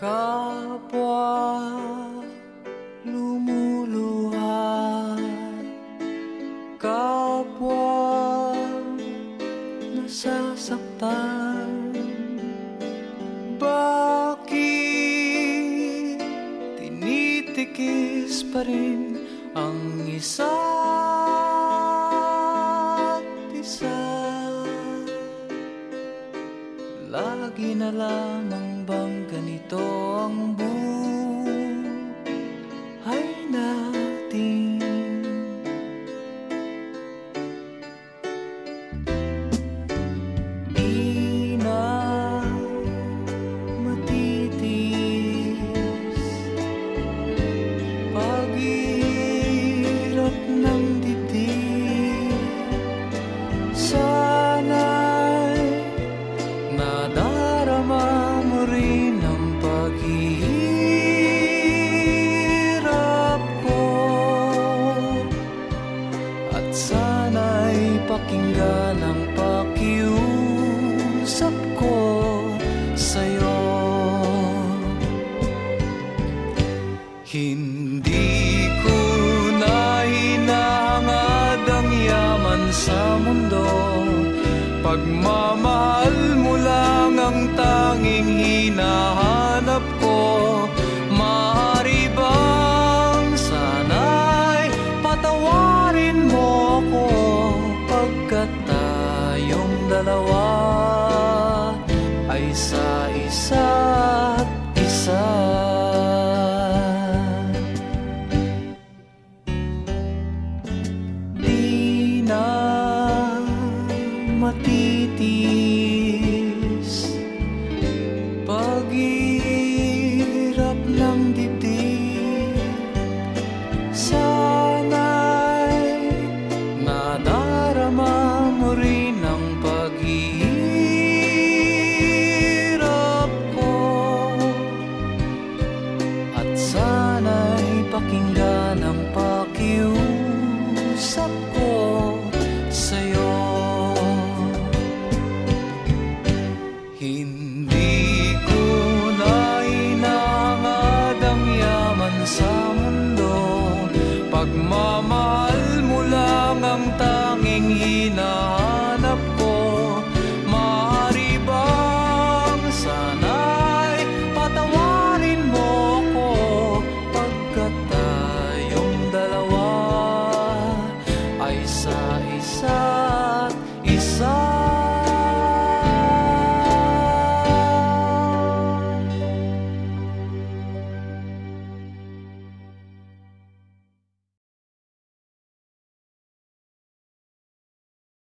kapwa lumuluha kapwa nasasaktan. Bakit tinitikis pa rin ang isa't isa lagi na lamang bang ganito ang nadarama mo rin ang At sana'y pakinggan ang pakiusap ko sa'yo. Hindi ko na hinahangad ang sa mundo Pagmamahal mo lang ang tanging hinahanap ko. Maaari bang sana'y patawarin mo ako Pagkat tayong dalawa ay sa isa't isa sana'y pakinggan ang pakiusap ko sa'yo. Hindi ko na inangad ang yaman sa mundo. Pagmamahal mo lang ang tanging hinahanap